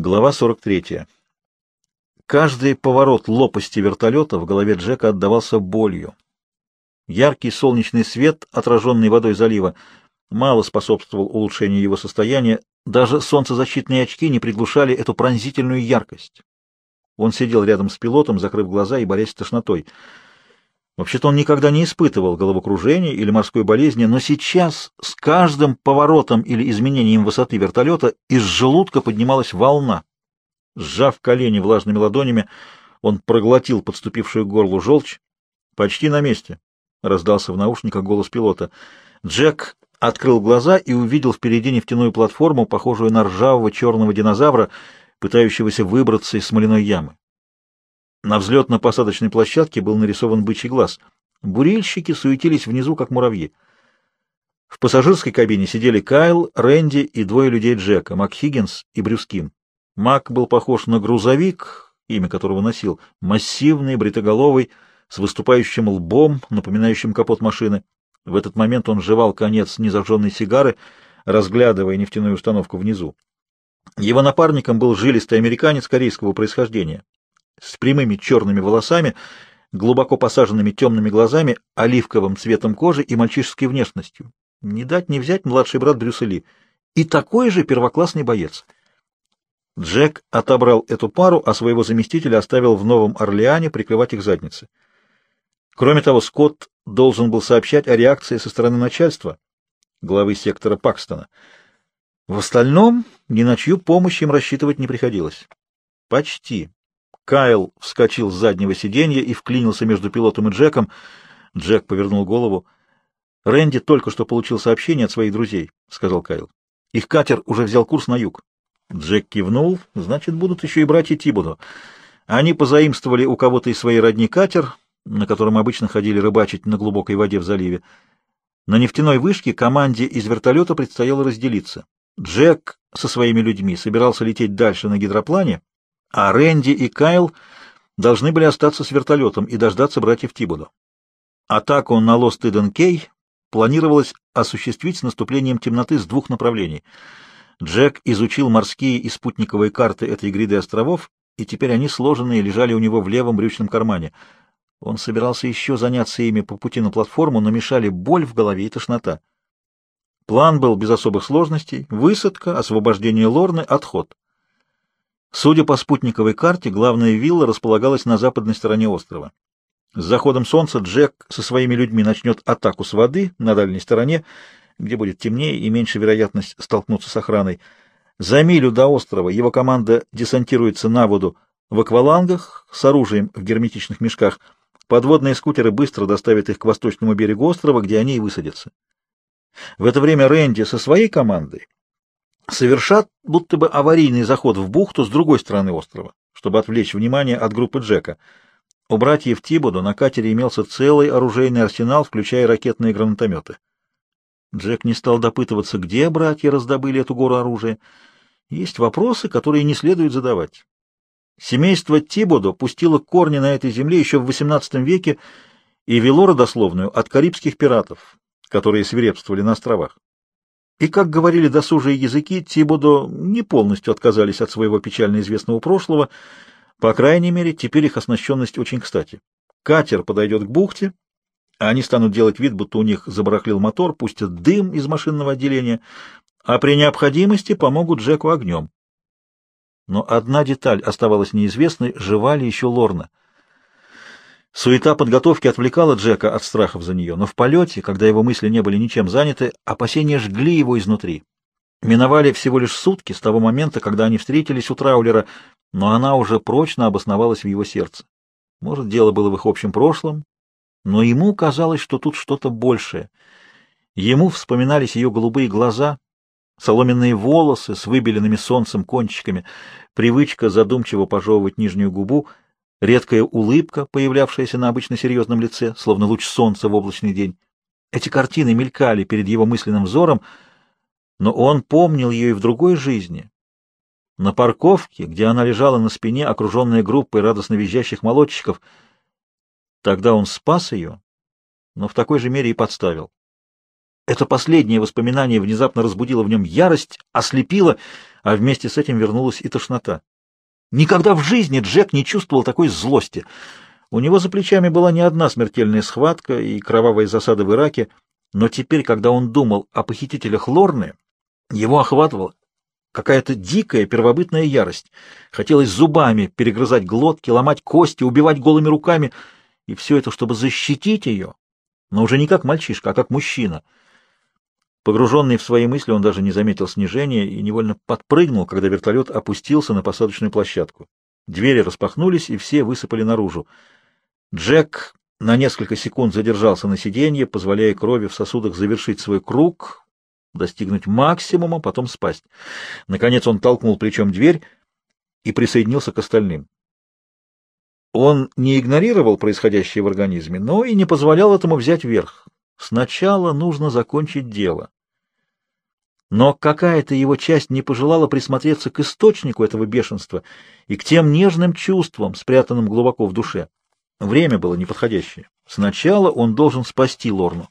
Глава 43. Каждый поворот лопасти вертолета в голове Джека отдавался болью. Яркий солнечный свет, отраженный водой залива, мало способствовал улучшению его состояния, даже солнцезащитные очки не приглушали эту пронзительную яркость. Он сидел рядом с пилотом, закрыв глаза и борясь с тошнотой. Вообще-то он никогда не испытывал головокружения или морской болезни, но сейчас с каждым поворотом или изменением высоты вертолета из желудка поднималась волна. Сжав колени влажными ладонями, он проглотил подступившую к горлу желчь. «Почти на месте», — раздался в наушниках голос пилота. Джек открыл глаза и увидел впереди нефтяную платформу, похожую на ржавого черного динозавра, пытающегося выбраться из смоляной ямы. На взлетно-посадочной площадке был нарисован бычий глаз. Бурильщики суетились внизу, как муравьи. В пассажирской кабине сидели Кайл, Рэнди и двое людей Джека, МакХиггинс и Брюскин. Мак был похож на грузовик, имя которого носил, массивный, бритоголовый, с выступающим лбом, напоминающим капот машины. В этот момент он жевал конец незажженной сигары, разглядывая нефтяную установку внизу. Его напарником был жилистый американец корейского происхождения, с прямыми черными волосами, глубоко посаженными темными глазами, оливковым цветом кожи и мальчишеской внешностью. Не дать не взять младший брат Брюса Ли. И такой же первоклассный боец. Джек отобрал эту пару, а своего заместителя оставил в Новом Орлеане прикрывать их задницы. Кроме того, Скотт должен был сообщать о реакции со стороны начальства, главы сектора Пакстона. В остальном ни на чью помощь им рассчитывать не приходилось. Почти. Кайл вскочил с заднего сиденья и вклинился между пилотом и Джеком. Джек повернул голову. «Рэнди только что получил сообщение от своих друзей», — сказал Кайл. «Их катер уже взял курс на юг». Джек кивнул. «Значит, будут еще и братья Тибудо. Они позаимствовали у кого-то из своей родни катер, на котором обычно ходили рыбачить на глубокой воде в заливе. На нефтяной вышке команде из вертолета предстояло разделиться. Джек со своими людьми собирался лететь дальше на гидроплане, а Рэнди и Кайл должны были остаться с вертолетом и дождаться братьев Тибудо. Атаку на Лост Иден Кей планировалось осуществить с наступлением темноты с двух направлений. Джек изучил морские и спутниковые карты этой гряды островов, и теперь они сложенные лежали у него в левом брючном кармане. Он собирался еще заняться ими по пути на платформу, но мешали боль в голове и тошнота. План был без особых сложностей — высадка, освобождение Лорны, отход. Судя по спутниковой карте, главная вилла располагалась на западной стороне острова. С заходом солнца Джек со своими людьми начнет атаку с воды на дальней стороне, где будет темнее и меньше вероятность столкнуться с охраной. За милю до острова его команда десантируется на воду в аквалангах с оружием в герметичных мешках. Подводные скутеры быстро доставят их к восточному берегу острова, где они и высадятся. В это время Рэнди со своей командой совершат будто бы аварийный заход в бухту с другой стороны острова, чтобы отвлечь внимание от группы Джека. У братьев Тибоду на катере имелся целый оружейный арсенал, включая ракетные гранатометы. Джек не стал допытываться, где братья раздобыли эту гору оружия. Есть вопросы, которые не следует задавать. Семейство Тибодо пустило корни на этой земле еще в XVIII веке и вело родословную от карибских пиратов, которые свирепствовали на островах. И, как говорили досужие языки, Тибудо не полностью отказались от своего печально известного прошлого. По крайней мере, теперь их оснащенность очень кстати. Катер подойдет к бухте, а они станут делать вид, будто у них забарахлил мотор, пустят дым из машинного отделения, а при необходимости помогут Джеку огнем. Но одна деталь оставалась неизвестной, жива ли еще Лорна — Суета подготовки отвлекала Джека от страхов за нее, но в полете, когда его мысли не были ничем заняты, опасения жгли его изнутри. Миновали всего лишь сутки с того момента, когда они встретились у Траулера, но она уже прочно обосновалась в его сердце. Может, дело было в их общем прошлом, но ему казалось, что тут что-то большее. Ему вспоминались ее голубые глаза, соломенные волосы с выбеленными солнцем кончиками, привычка задумчиво пожевывать нижнюю губу — редкая улыбка, появлявшаяся на обычно серьезном лице, словно луч солнца в облачный день. Эти картины мелькали перед его мысленным взором, но он помнил ее и в другой жизни. На парковке, где она лежала на спине, окруженная группой радостно визжащих молодчиков. Тогда он спас ее, но в такой же мере и подставил. Это последнее воспоминание внезапно разбудило в нем ярость, ослепило, а вместе с этим вернулась и тошнота. Никогда в жизни Джек не чувствовал такой злости. У него за плечами была не одна смертельная схватка и кровавая засада в Ираке, но теперь, когда он думал о похитителях Лорны, его охватывала какая-то дикая первобытная ярость. Хотелось зубами перегрызать глотки, ломать кости, убивать голыми руками, и все это, чтобы защитить ее, но уже не как мальчишка, а как мужчина — Погруженный в свои мысли, он даже не заметил снижения и невольно подпрыгнул, когда вертолет опустился на посадочную площадку. Двери распахнулись, и все высыпали наружу. Джек на несколько секунд задержался на сиденье, позволяя крови в сосудах завершить свой круг, достигнуть максимума, потом спасть. Наконец он толкнул плечом дверь и присоединился к остальным. Он не игнорировал происходящее в организме, но и не позволял этому взять верх. Сначала нужно закончить дело. Но какая-то его часть не пожелала присмотреться к источнику этого бешенства и к тем нежным чувствам, спрятанным глубоко в душе. Время было неподходящее. Сначала он должен спасти Лорну.